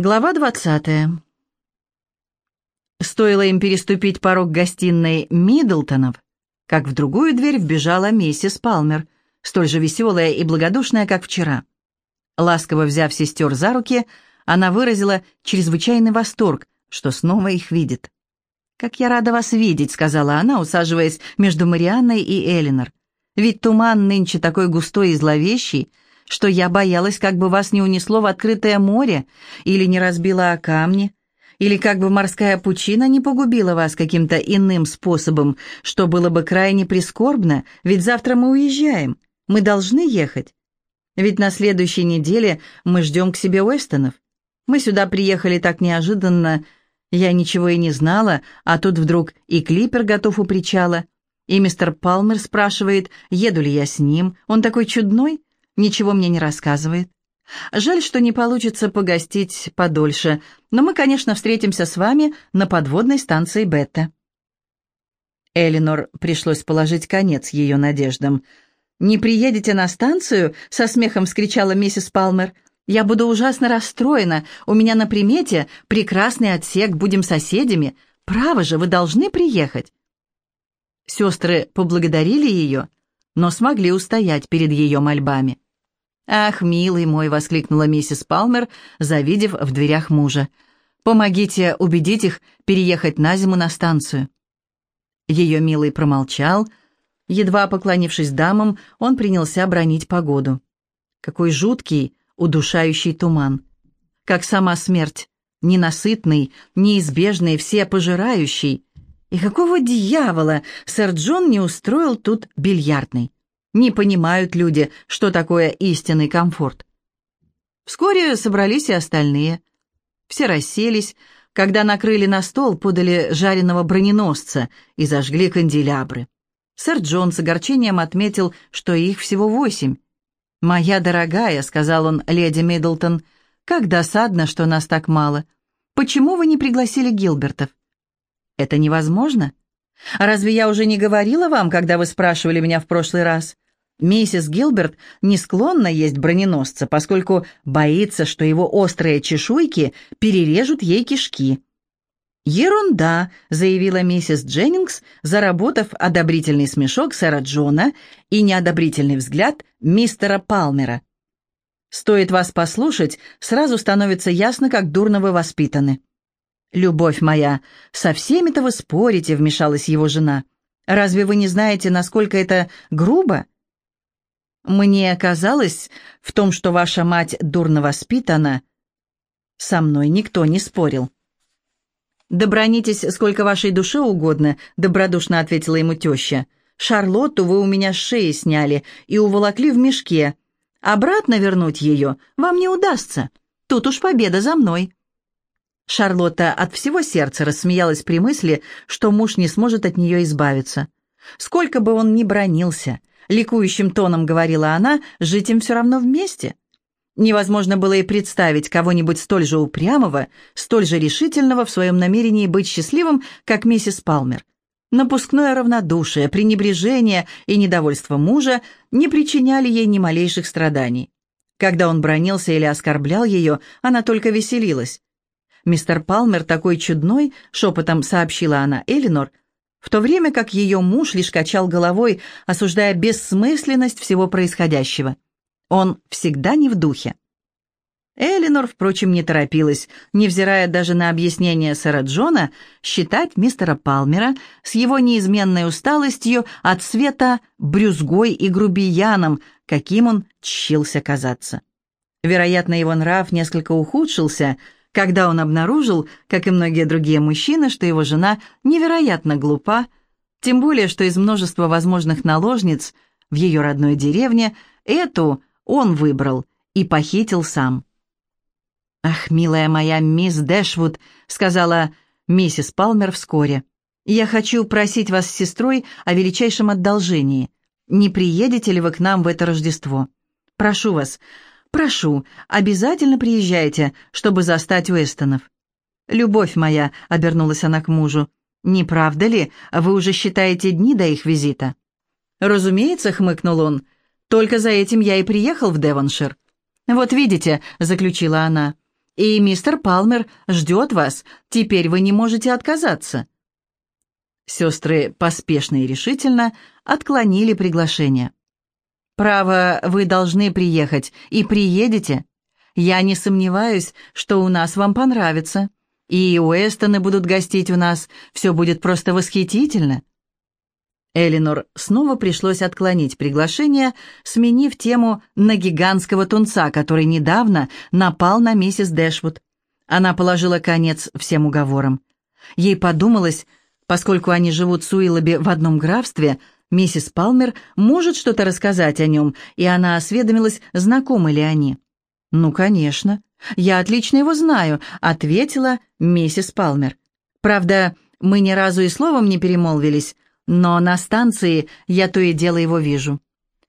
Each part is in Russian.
Глава двадцатая. Стоило им переступить порог гостиной Миддлтонов, как в другую дверь вбежала миссис Палмер, столь же веселая и благодушная, как вчера. Ласково взяв сестер за руки, она выразила чрезвычайный восторг, что снова их видит. «Как я рада вас видеть», — сказала она, усаживаясь между Марианной и Элинор. «Ведь туман нынче такой густой и зловещий, что я боялась, как бы вас не унесло в открытое море или не разбило о камни, или как бы морская пучина не погубила вас каким-то иным способом, что было бы крайне прискорбно, ведь завтра мы уезжаем, мы должны ехать. Ведь на следующей неделе мы ждем к себе Уэстонов. Мы сюда приехали так неожиданно, я ничего и не знала, а тут вдруг и клипер готов у причала, и мистер Палмер спрашивает, еду ли я с ним, он такой чудной, ничего мне не рассказывает. Жаль, что не получится погостить подольше, но мы, конечно, встретимся с вами на подводной станции Бетта». Элинор пришлось положить конец ее надеждам. «Не приедете на станцию?» — со смехом вскричала миссис Палмер. «Я буду ужасно расстроена. У меня на примете прекрасный отсек, будем соседями. Право же, вы должны приехать». Сестры поблагодарили ее, но смогли устоять перед ее мольбами. «Ах, милый мой!» — воскликнула миссис Палмер, завидев в дверях мужа. «Помогите убедить их переехать на зиму на станцию». Ее милый промолчал. Едва поклонившись дамам, он принялся бронить погоду. Какой жуткий, удушающий туман. Как сама смерть. Ненасытный, неизбежный, всепожирающий. И какого дьявола сэр Джон не устроил тут бильярдный? Не понимают люди, что такое истинный комфорт. Вскоре собрались и остальные. Все расселись, когда накрыли на стол, подали жареного броненосца и зажгли канделябры. Сэр Джон с огорчением отметил, что их всего восемь. «Моя дорогая», — сказал он леди Миддлтон, — «как досадно, что нас так мало. Почему вы не пригласили Гилбертов?» «Это невозможно. Разве я уже не говорила вам, когда вы спрашивали меня в прошлый раз? Миссис Гилберт не склонна есть броненосца, поскольку боится, что его острые чешуйки перережут ей кишки. «Ерунда», — заявила миссис Дженнингс, заработав одобрительный смешок сэра Джона и неодобрительный взгляд мистера Палмера. «Стоит вас послушать, сразу становится ясно, как дурно вы воспитаны». «Любовь моя, со всеми-то вы спорите», — вмешалась его жена. «Разве вы не знаете, насколько это грубо?» «Мне казалось в том, что ваша мать дурно воспитана». Со мной никто не спорил. «Добронитесь сколько вашей душе угодно», — добродушно ответила ему теща. «Шарлотту вы у меня с шеи сняли и уволокли в мешке. Обратно вернуть ее вам не удастся. Тут уж победа за мной». Шарлотта от всего сердца рассмеялась при мысли, что муж не сможет от нее избавиться. Сколько бы он ни бронился, ликующим тоном говорила она, жить им все равно вместе. Невозможно было и представить кого-нибудь столь же упрямого, столь же решительного в своем намерении быть счастливым, как миссис Палмер. Напускное равнодушие, пренебрежение и недовольство мужа не причиняли ей ни малейших страданий. Когда он бронился или оскорблял ее, она только веселилась. «Мистер Палмер такой чудной», — шепотом сообщила она Элинор, в то время как ее муж лишь качал головой, осуждая бессмысленность всего происходящего. Он всегда не в духе. Элинор, впрочем, не торопилась, невзирая даже на объяснение сэра Джона, считать мистера Палмера с его неизменной усталостью от света брюзгой и грубияном, каким он чщился казаться. Вероятно, его нрав несколько ухудшился – когда он обнаружил, как и многие другие мужчины, что его жена невероятно глупа, тем более, что из множества возможных наложниц в ее родной деревне эту он выбрал и похитил сам. «Ах, милая моя мисс Дэшвуд», — сказала миссис Палмер вскоре, «я хочу просить вас с сестрой о величайшем одолжении. Не приедете ли вы к нам в это Рождество? Прошу вас, Прошу, обязательно приезжайте, чтобы застать Уэстонов». «Любовь моя», — обернулась она к мужу, — «не правда ли, вы уже считаете дни до их визита?» «Разумеется», — хмыкнул он, — «только за этим я и приехал в Девоншир». «Вот видите», — заключила она, — И мистер Палмер ждет вас. Теперь вы не можете отказаться». Сестры поспешно и решительно отклонили приглашение. «Право, вы должны приехать, и приедете. Я не сомневаюсь, что у нас вам понравится. И Уэстоны будут гостить у нас. Все будет просто восхитительно». Элинор снова пришлось отклонить приглашение, сменив тему на гигантского тунца, который недавно напал на миссис Дэшвуд. Она положила конец всем уговорам. Ей подумалось, поскольку они живут с Уиллоби в одном графстве, миссис Палмер может что-то рассказать о нем, и она осведомилась, знакомы ли они. «Ну, конечно. Я отлично его знаю», — ответила миссис Палмер. «Правда, мы ни разу и словом не перемолвились, но на станции я то и дело его вижу.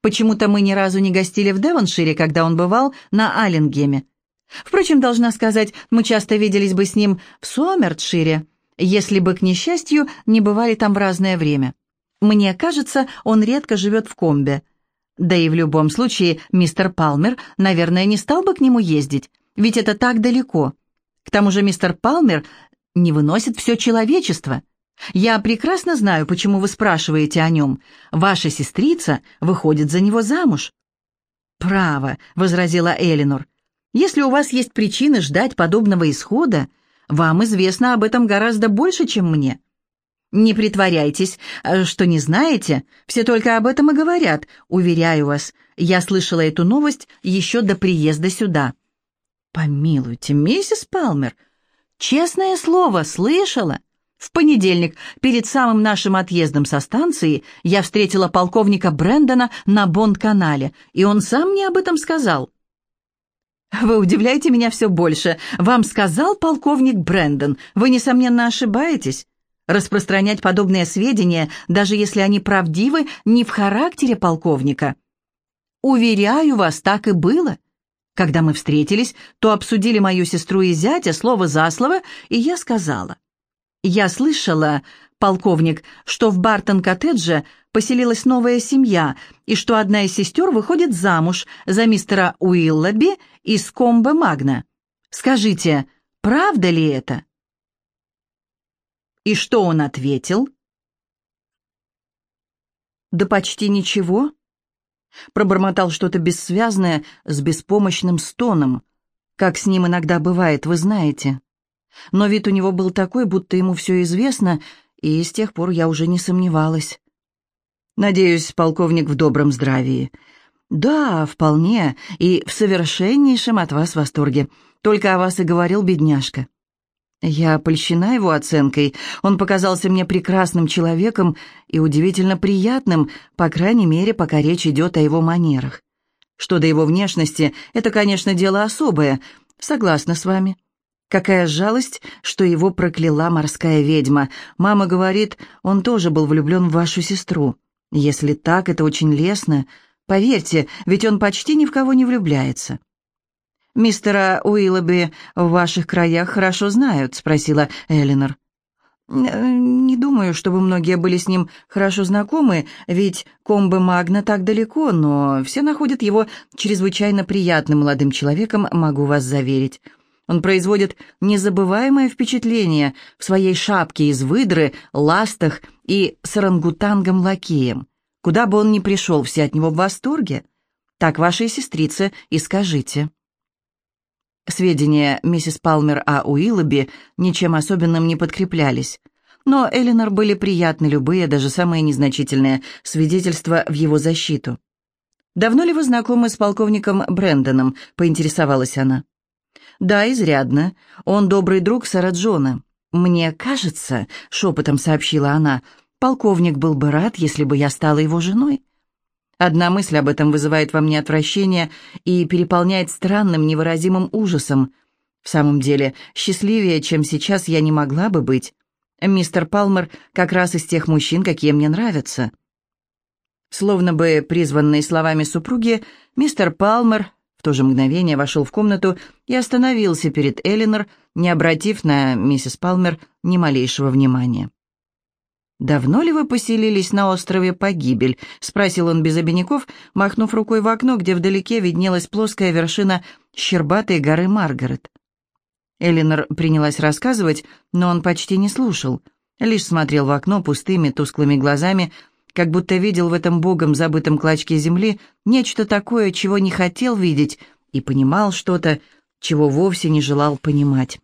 Почему-то мы ни разу не гостили в Девоншире, когда он бывал на Аллингеме. Впрочем, должна сказать, мы часто виделись бы с ним в Сомертшире, если бы, к несчастью, не бывали там в разное время. Мне кажется, он редко живет в Комбе. Да и в любом случае, мистер Палмер, наверное, не стал бы к нему ездить, ведь это так далеко. К тому же мистер Палмер не выносит все человечество. Я прекрасно знаю, почему вы спрашиваете о нем. Ваша сестрица выходит за него замуж». «Право», — возразила Элинор. «Если у вас есть причины ждать подобного исхода, вам известно об этом гораздо больше, чем мне. Не притворяйтесь, э, что не знаете, все только об этом и говорят. Уверяю вас, я слышала эту новость еще до приезда сюда». «Помилуйте, миссис Палмер, честное слово, слышала?» В понедельник, перед самым нашим отъездом со станции, я встретила полковника Брэндона на Бонд-канале, и он сам мне об этом сказал. «Вы удивляете меня все больше. Вам сказал полковник Брэндон. Вы, несомненно, ошибаетесь. Распространять подобные сведения, даже если они правдивы, не в характере полковника. Уверяю вас, так и было. Когда мы встретились, то обсудили мою сестру и зятя слово за слово, и я сказала, «Я слышала, полковник, что в Бартон-коттедже поселилась новая семья, и что одна из сестер выходит замуж за мистера Уиллоби из Комбе Магна. Скажите, правда ли это?» И что он ответил? «Да почти ничего». Пробормотал что-то бессвязное с беспомощным стоном, как с ним иногда бывает, вы знаете. Но вид у него был такой, будто ему все известно, и с тех пор я уже не сомневалась. «Надеюсь, полковник в добром здравии». «Да, вполне, и в совершеннейшем от вас восторге. Только о вас и говорил бедняжка». Я польщена его оценкой. Он показался мне прекрасным человеком и удивительно приятным, по крайней мере, пока речь идет о его манерах. Что до его внешности, это, конечно, дело особое. Согласна с вами. Какая жалость, что его прокляла морская ведьма. Мама говорит, он тоже был влюблен в вашу сестру. Если так, это очень лестно. Поверьте, ведь он почти ни в кого не влюбляется. «Мистера Уиллоби в ваших краях хорошо знают?» — спросила Элинор. «Не думаю, чтобы многие были с ним хорошо знакомы, ведь Комбе Магна так далеко, но все находят его чрезвычайно приятным молодым человеком, могу вас заверить. Он производит незабываемое впечатление в своей шапке из выдры, ластах и с орангутангом-лакеем. Куда бы он ни пришел, все от него в восторге. Так вашей сестрице и скажите. Сведения миссис Палмер о Уиллоби ничем особенным не подкреплялись. Но Элинор были приятны любые, даже самые незначительные, свидетельства в его защиту. «Давно ли вы знакомы с полковником Брэндоном?» — поинтересовалась она. «Да, изрядно. Он добрый друг сэра Джона. Мне кажется, — шепотом сообщила она, — полковник был бы рад, если бы я стала его женой. Одна мысль об этом вызывает во мне отвращение и переполняет странным невыразимым ужасом. В самом деле, счастливее, чем сейчас, я не могла бы быть. Мистер Палмер как раз из тех мужчин, какие мне нравятся». Словно бы призванный словами супруги, мистер Палмер в то же мгновение вошел в комнату и остановился перед Элинор, не обратив на миссис Палмер ни малейшего внимания. «Давно ли вы поселились на острове Погибель?» — спросил он без обиняков, махнув рукой в окно, где вдалеке виднелась плоская вершина щербатой горы Маргарет. Элинор принялась рассказывать, но он почти не слушал, лишь смотрел в окно пустыми, тусклыми глазами, как будто видел в этом богом забытом клочке земли нечто такое, чего не хотел видеть, и понимал что-то, чего вовсе не желал понимать.